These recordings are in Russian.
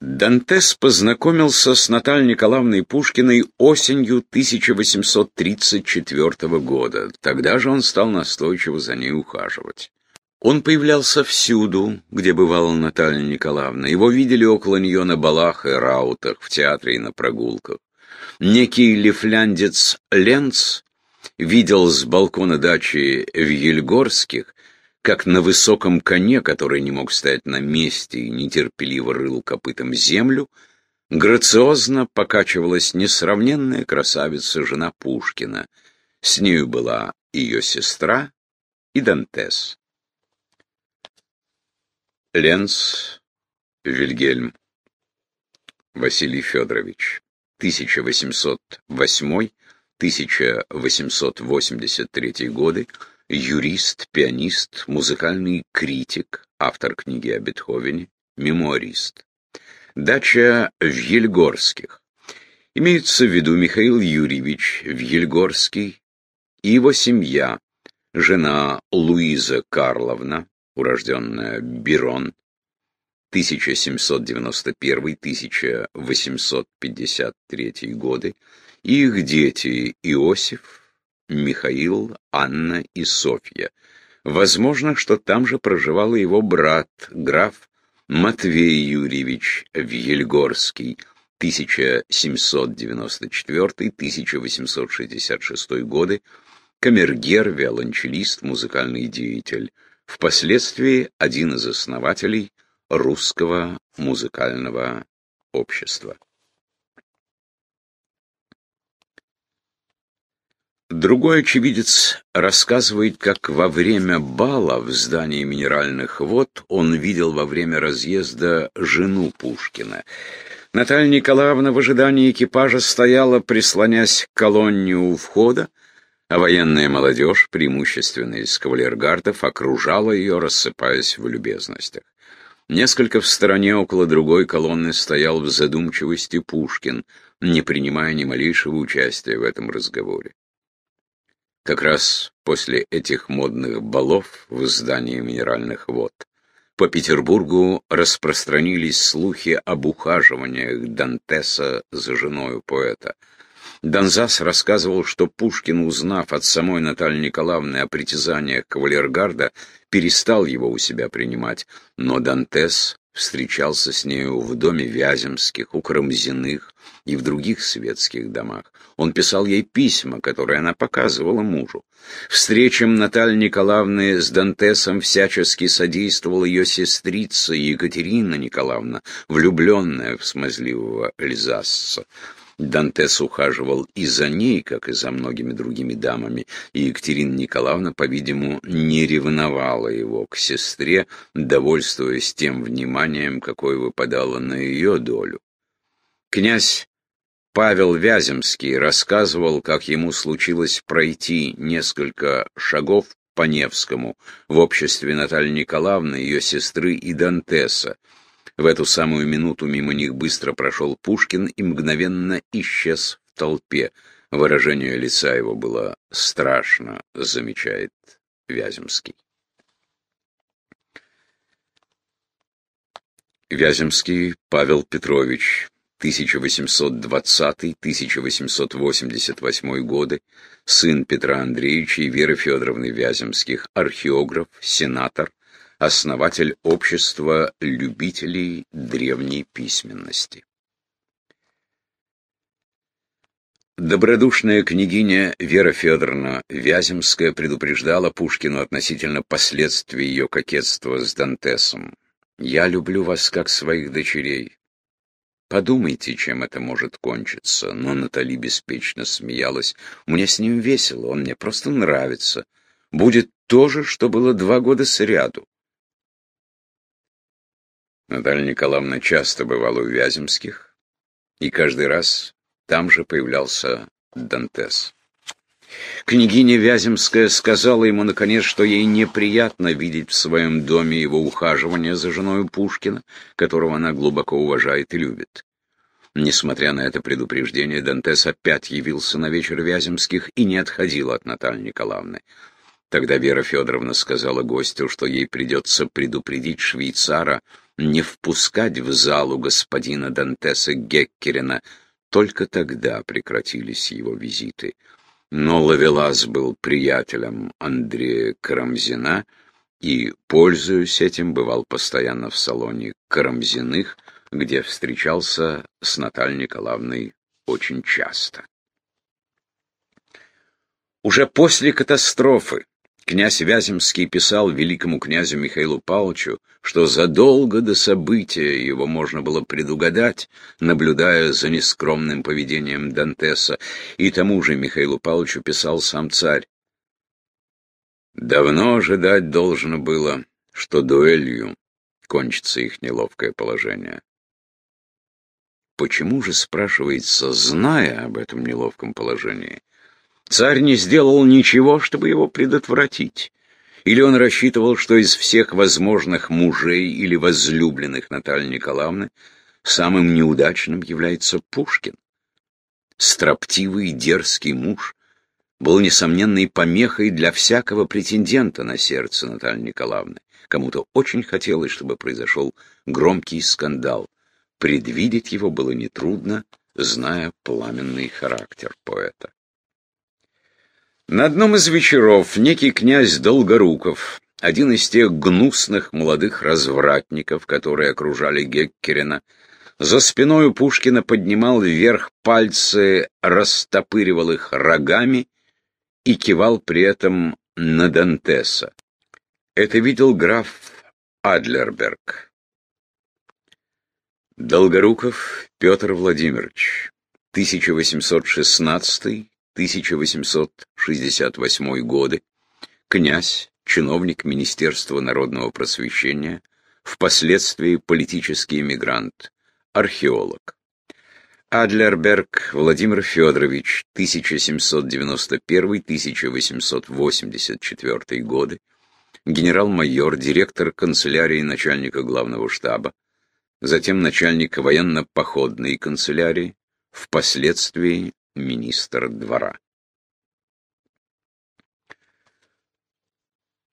Дантес познакомился с Натальей Николаевной Пушкиной осенью 1834 года. Тогда же он стал настойчиво за ней ухаживать. Он появлялся всюду, где бывала Наталья Николаевна. Его видели около нее на балах и раутах, в театре и на прогулках. Некий лифляндец Ленц видел с балкона дачи в Ельгорских, как на высоком коне, который не мог стоять на месте и нетерпеливо рыл копытом землю, грациозно покачивалась несравненная красавица жена Пушкина. С нею была ее сестра и Дантес. Ленц Вильгельм Василий Федорович 1808-1883 годы юрист, пианист, музыкальный критик, автор книги о Бетховене, мемуарист. Дача в Ельгорских. Имеется в виду Михаил Юрьевич Вильгорский и его семья, жена Луиза Карловна, урожденная Бирон, 1791-1853 годы, и их дети Иосиф, Михаил, Анна и Софья. Возможно, что там же проживал его брат, граф Матвей Юрьевич Вильгорский, 1794-1866 годы, камергер, виолончелист, музыкальный деятель, впоследствии один из основателей русского музыкального общества. Другой очевидец рассказывает, как во время бала в здании минеральных вод он видел во время разъезда жену Пушкина. Наталья Николаевна в ожидании экипажа стояла, прислонясь к колонне у входа, а военная молодежь, преимущественно из кавалергардов, окружала ее, рассыпаясь в любезностях. Несколько в стороне около другой колонны стоял в задумчивости Пушкин, не принимая ни малейшего участия в этом разговоре. Как раз после этих модных балов в здании минеральных вод по Петербургу распространились слухи об ухаживаниях Дантеса за женою поэта. Донзас рассказывал, что Пушкин, узнав от самой Натальи Николаевны о притязаниях кавалергарда, перестал его у себя принимать, но Дантес встречался с нею в доме Вяземских, у Карамзиных и в других светских домах. Он писал ей письма, которые она показывала мужу. Встречам Натальи Николаевны с Дантесом всячески содействовала ее сестрица Екатерина Николаевна, влюбленная в смазливого Эльзасца. Дантес ухаживал и за ней, как и за многими другими дамами, и Екатерина Николаевна, по-видимому, не ревновала его к сестре, довольствуясь тем вниманием, какое выпадало на ее долю. Князь Павел Вяземский рассказывал, как ему случилось пройти несколько шагов по Невскому в обществе Натальи Николаевны, ее сестры и Дантеса, в эту самую минуту мимо них быстро прошел Пушкин и мгновенно исчез в толпе. Выражение лица его было страшно, замечает Вяземский. Вяземский Павел Петрович, 1820-1888 годы, сын Петра Андреевича и Веры Федоровны Вяземских, археограф, сенатор, основатель общества любителей древней письменности. Добродушная княгиня Вера Федоровна Вяземская предупреждала Пушкину относительно последствий ее кокетства с Дантесом. «Я люблю вас как своих дочерей. Подумайте, чем это может кончиться». Но Натали беспечно смеялась. «Мне с ним весело, он мне просто нравится. Будет то же, что было два года сряду. Наталья Николаевна часто бывала у Вяземских, и каждый раз там же появлялся Дантес. Княгиня Вяземская сказала ему, наконец, что ей неприятно видеть в своем доме его ухаживание за женой Пушкина, которого она глубоко уважает и любит. Несмотря на это предупреждение, Дантес опять явился на вечер Вяземских и не отходил от Натальи Николаевны. Тогда Вера Федоровна сказала гостю, что ей придется предупредить швейцара не впускать в залу господина Дантеса Геккерина. Только тогда прекратились его визиты. Но Лавелас был приятелем Андрея Карамзина и, пользуясь этим, бывал постоянно в салоне Карамзиных, где встречался с Натальей Николаевной очень часто. Уже после катастрофы князь Вяземский писал великому князю Михаилу Павловичу, что задолго до события его можно было предугадать, наблюдая за нескромным поведением Дантеса, и тому же Михаилу Павловичу писал сам царь. Давно ожидать должно было, что дуэлью кончится их неловкое положение. Почему же, спрашивается, зная об этом неловком положении, Царь не сделал ничего, чтобы его предотвратить. Или он рассчитывал, что из всех возможных мужей или возлюбленных Натальи Николаевны самым неудачным является Пушкин. Строптивый дерзкий муж был несомненной помехой для всякого претендента на сердце Натальи Николаевны. Кому-то очень хотелось, чтобы произошел громкий скандал. Предвидеть его было нетрудно, зная пламенный характер поэта. На одном из вечеров некий князь Долгоруков, один из тех гнусных молодых развратников, которые окружали Геккерина, за спиной у Пушкина поднимал вверх пальцы, растопыривал их рогами и кивал при этом на Дантеса. Это видел граф Адлерберг. Долгоруков Петр Владимирович, 1816 1868 годы, князь, чиновник Министерства народного просвещения, впоследствии политический эмигрант, археолог. Адлерберг Владимир Федорович, 1791-1884 годы, генерал-майор, директор канцелярии начальника главного штаба, затем начальник военно-походной канцелярии, впоследствии министр двора.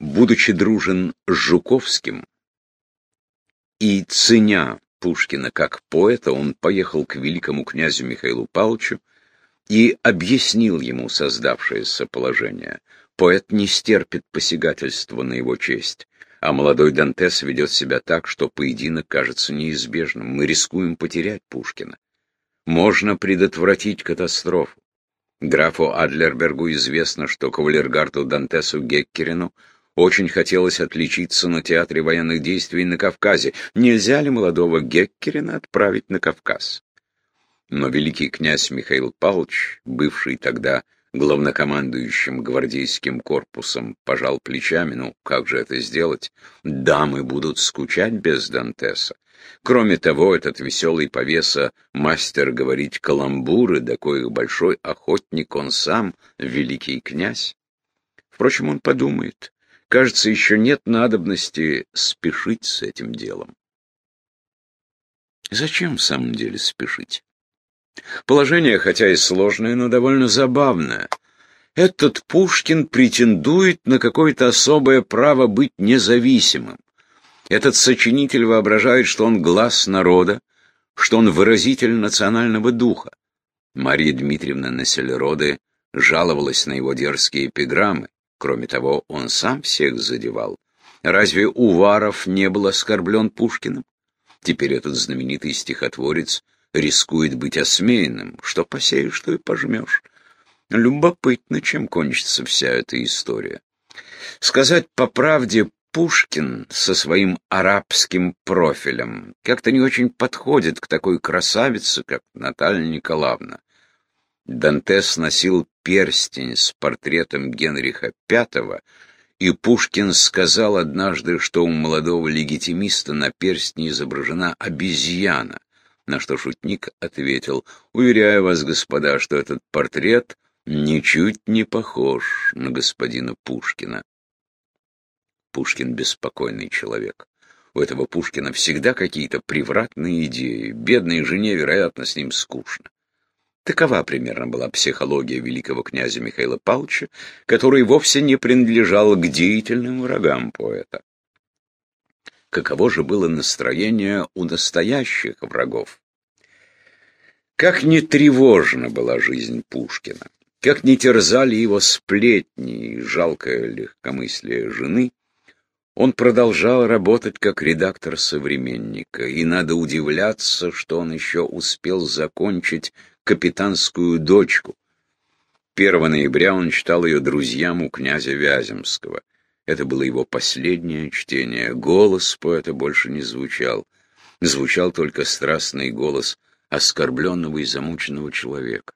Будучи дружен с Жуковским и ценя Пушкина как поэта, он поехал к великому князю Михаилу Павловичу и объяснил ему создавшееся положение. Поэт не стерпит посягательства на его честь, а молодой Дантес ведет себя так, что поединок кажется неизбежным. Мы рискуем потерять Пушкина можно предотвратить катастрофу. Графу Адлербергу известно, что кавалергарту Дантесу Геккерину очень хотелось отличиться на театре военных действий на Кавказе. Нельзя ли молодого Геккерина отправить на Кавказ? Но великий князь Михаил Павлович, бывший тогда главнокомандующим гвардейским корпусом, пожал плечами. Ну, как же это сделать? Дамы будут скучать без Дантеса. Кроме того, этот веселый повеса мастер говорить каламбуры, да коих большой охотник он сам, великий князь. Впрочем, он подумает. Кажется, еще нет надобности спешить с этим делом. Зачем в самом деле спешить? Положение, хотя и сложное, но довольно забавное. Этот Пушкин претендует на какое-то особое право быть независимым. Этот сочинитель воображает, что он глаз народа, что он выразитель национального духа. Мария Дмитриевна Населероды жаловалась на его дерзкие эпиграммы. Кроме того, он сам всех задевал. Разве Уваров не был оскорблен Пушкиным? Теперь этот знаменитый стихотворец рискует быть осмеянным. Что посеешь, что и пожмешь. Любопытно, чем кончится вся эта история. Сказать по правде, Пушкин со своим арабским профилем как-то не очень подходит к такой красавице, как Наталья Николаевна. Дантес носил перстень с портретом Генриха V, и Пушкин сказал однажды, что у молодого легитимиста на перстне изображена обезьяна, на что шутник ответил, «Уверяю вас, господа, что этот портрет ничуть не похож на господина Пушкина». Пушкин беспокойный человек. У этого Пушкина всегда какие-то превратные идеи. Бедной жене, вероятно, с ним скучно. Такова примерно была психология великого князя Михаила Павловича, который вовсе не принадлежал к деятельным врагам поэта. каково же было настроение у настоящих врагов. Как не тревожна была жизнь Пушкина, как не терзали его сплетни и жалкое легкомыслие жены, он продолжал работать как редактор «Современника», и надо удивляться, что он еще успел закончить «Капитанскую дочку». 1 ноября он читал ее друзьям у князя Вяземского. Это было его последнее чтение. Голос поэта больше не звучал. Звучал только страстный голос оскорбленного и замученного человека.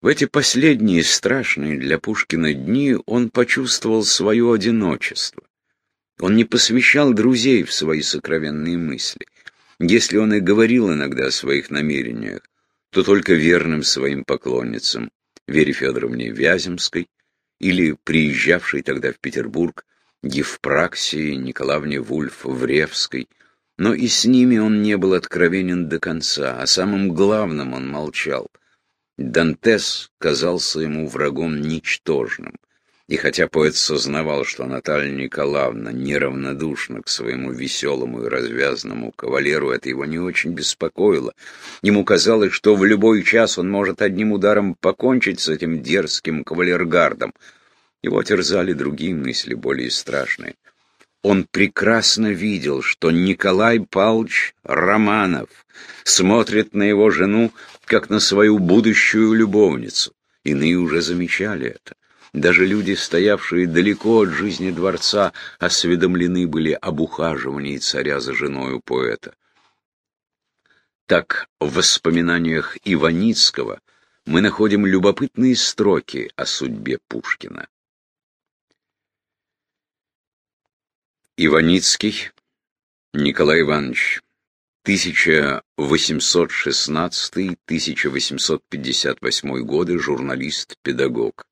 В эти последние страшные для Пушкина дни он почувствовал свое одиночество. Он не посвящал друзей в свои сокровенные мысли. Если он и говорил иногда о своих намерениях, то только верным своим поклонницам, Вере Федоровне Вяземской или приезжавшей тогда в Петербург Евпраксии Николаевне Вульф-Вревской, но и с ними он не был откровенен до конца, а самым главным он молчал. Дантес казался ему врагом ничтожным. И хотя поэт сознавал, что Наталья Николаевна неравнодушна к своему веселому и развязному кавалеру, это его не очень беспокоило. Ему казалось, что в любой час он может одним ударом покончить с этим дерзким кавалергардом. Его терзали другие мысли, более страшные. Он прекрасно видел, что Николай Павлович Романов смотрит на его жену, как на свою будущую любовницу. Иные уже замечали это. Даже люди, стоявшие далеко от жизни дворца, осведомлены были об ухаживании царя за женою поэта. Так в воспоминаниях Иваницкого мы находим любопытные строки о судьбе Пушкина. Иваницкий Николай Иванович 1816-1858 годы журналист-педагог.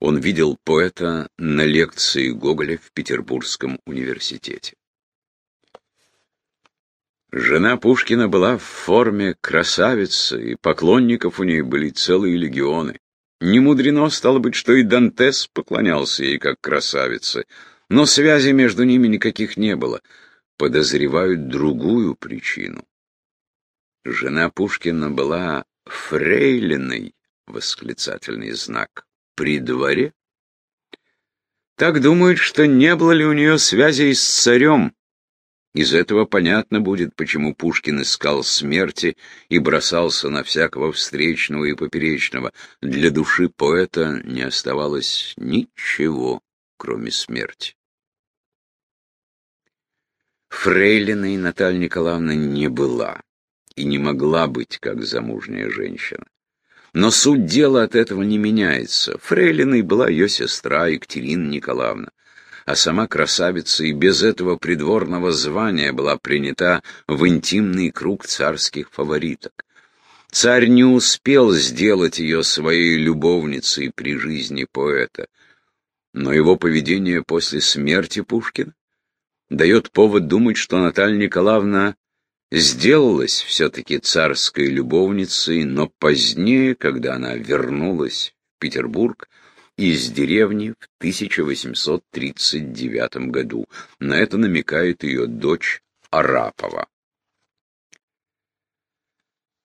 Он видел поэта на лекции Гоголя в Петербургском университете. Жена Пушкина была в форме красавицы, и поклонников у ней были целые легионы. Не мудрено стало быть, что и Дантес поклонялся ей как красавице, но связи между ними никаких не было. Подозревают другую причину. Жена Пушкина была фрейлиной, восклицательный знак, при дворе. Так думают, что не было ли у нее связей с царем. Из этого понятно будет, почему Пушкин искал смерти и бросался на всякого встречного и поперечного. Для души поэта не оставалось ничего, кроме смерти. Фрейлиной Наталья Николаевна не была и не могла быть, как замужняя женщина. Но суть дела от этого не меняется. Фрейлиной была ее сестра Екатерина Николаевна, а сама красавица и без этого придворного звания была принята в интимный круг царских фавориток. Царь не успел сделать ее своей любовницей при жизни поэта, но его поведение после смерти Пушкина дает повод думать, что Наталья Николаевна сделалась все-таки царской любовницей, но позднее, когда она вернулась в Петербург из деревни в 1839 году. На это намекает ее дочь Арапова.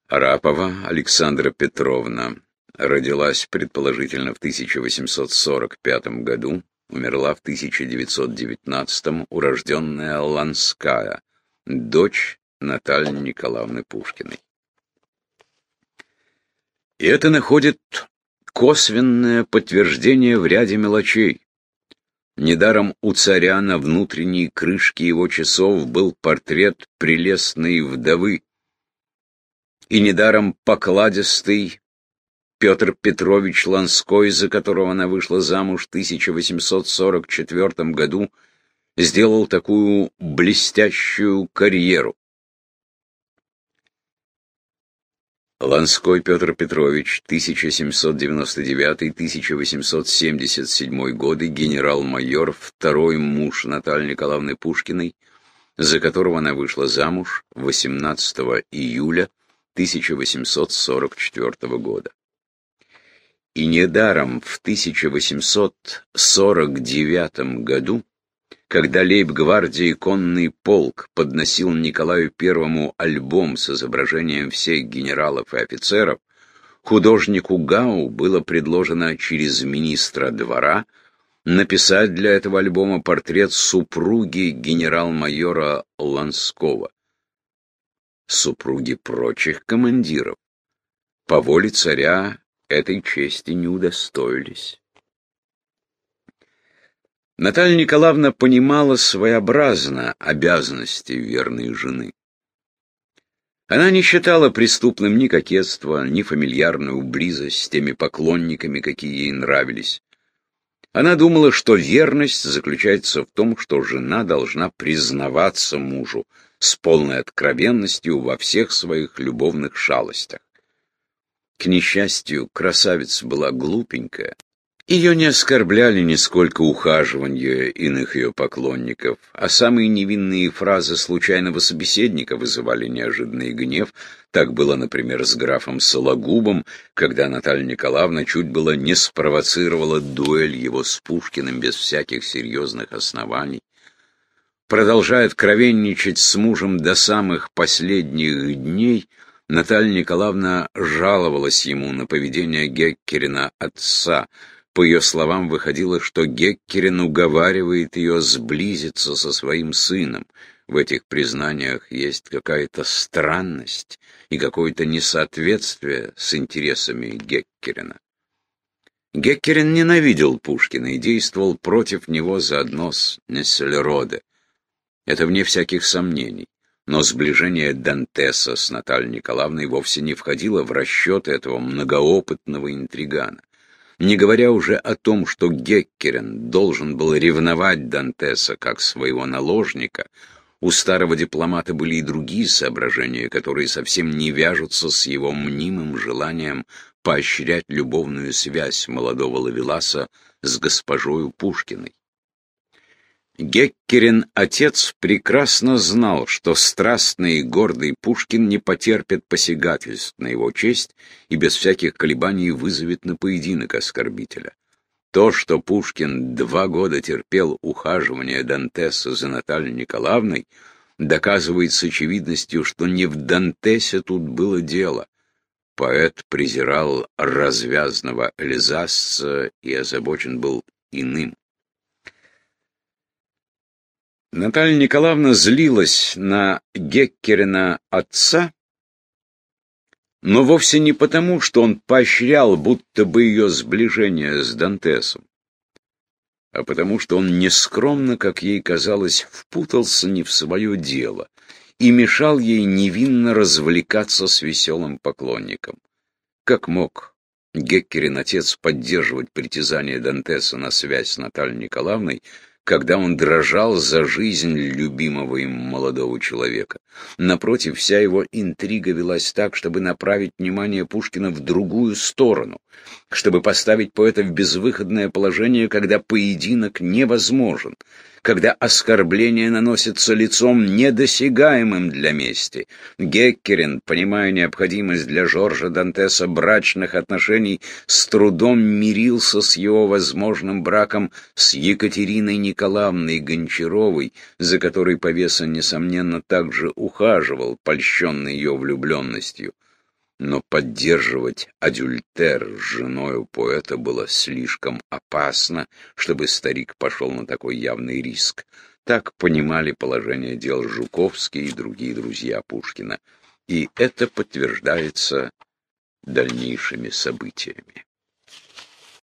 Арапова Александра Петровна родилась предположительно в 1845 году умерла в 1919-м урожденная Ланская, дочь Натальи Николаевны Пушкиной. И это находит косвенное подтверждение в ряде мелочей. Недаром у царя на внутренней крышке его часов был портрет прелестной вдовы, и недаром покладистый Петр Петрович Ланской, за которого она вышла замуж в 1844 году, сделал такую блестящую карьеру. Ланской Петр Петрович, 1799-1877 годы, генерал-майор, второй муж Натальи Николаевны Пушкиной, за которого она вышла замуж 18 июля 1844 года. И недаром в 1849 году, когда лейб-гвардии конный полк подносил Николаю Первому альбом с изображением всех генералов и офицеров, художнику Гау было предложено через министра двора написать для этого альбома портрет супруги генерал-майора Ланского, супруги прочих командиров. По воле царя этой чести не удостоились. Наталья Николаевна понимала своеобразно обязанности верной жены. Она не считала преступным ни кокетство, ни фамильярную близость с теми поклонниками, какие ей нравились. Она думала, что верность заключается в том, что жена должна признаваться мужу с полной откровенностью во всех своих любовных шалостях. К несчастью, красавица была глупенькая. Ее не оскорбляли нисколько ухаживания иных ее поклонников, а самые невинные фразы случайного собеседника вызывали неожиданный гнев. Так было, например, с графом Сологубом, когда Наталья Николаевна чуть было не спровоцировала дуэль его с Пушкиным без всяких серьезных оснований. Продолжая откровенничать с мужем до самых последних дней, Наталья Николаевна жаловалась ему на поведение Геккерина отца. По ее словам, выходило, что Геккерин уговаривает ее сблизиться со своим сыном. В этих признаниях есть какая-то странность и какое-то несоответствие с интересами Геккерина. Геккерин ненавидел Пушкина и действовал против него заодно с Нессельроде. Это вне всяких сомнений. Но сближение Дантеса с Натальей Николаевной вовсе не входило в расчеты этого многоопытного интригана. Не говоря уже о том, что Геккерен должен был ревновать Дантеса как своего наложника, у старого дипломата были и другие соображения, которые совсем не вяжутся с его мнимым желанием поощрять любовную связь молодого Лавеласа с госпожою Пушкиной. Геккерин отец прекрасно знал, что страстный и гордый Пушкин не потерпит посягательств на его честь и без всяких колебаний вызовет на поединок оскорбителя. То, что Пушкин два года терпел ухаживание Дантеса за Натальей Николаевной, доказывает с очевидностью, что не в Дантесе тут было дело. Поэт презирал развязного Эльзасца и озабочен был иным. Наталья Николаевна злилась на Геккерина отца, но вовсе не потому, что он поощрял будто бы ее сближение с Дантесом, а потому что он нескромно, как ей казалось, впутался не в свое дело и мешал ей невинно развлекаться с веселым поклонником. Как мог Геккерин отец поддерживать притязание Дантеса на связь с Натальей Николаевной, когда он дрожал за жизнь любимого им молодого человека. Напротив, вся его интрига велась так, чтобы направить внимание Пушкина в другую сторону, чтобы поставить поэта в безвыходное положение, когда поединок невозможен, когда оскорбление наносится лицом недосягаемым для мести. Геккерин, понимая необходимость для Жоржа Дантеса брачных отношений, с трудом мирился с его возможным браком с Екатериной Николаевной Гончаровой, за которой повеса, несомненно, также ухаживал, польщенный ее влюбленностью но поддерживать адюльтер с женою поэта было слишком опасно, чтобы старик пошел на такой явный риск. Так понимали положение дел Жуковский и другие друзья Пушкина. И это подтверждается дальнейшими событиями.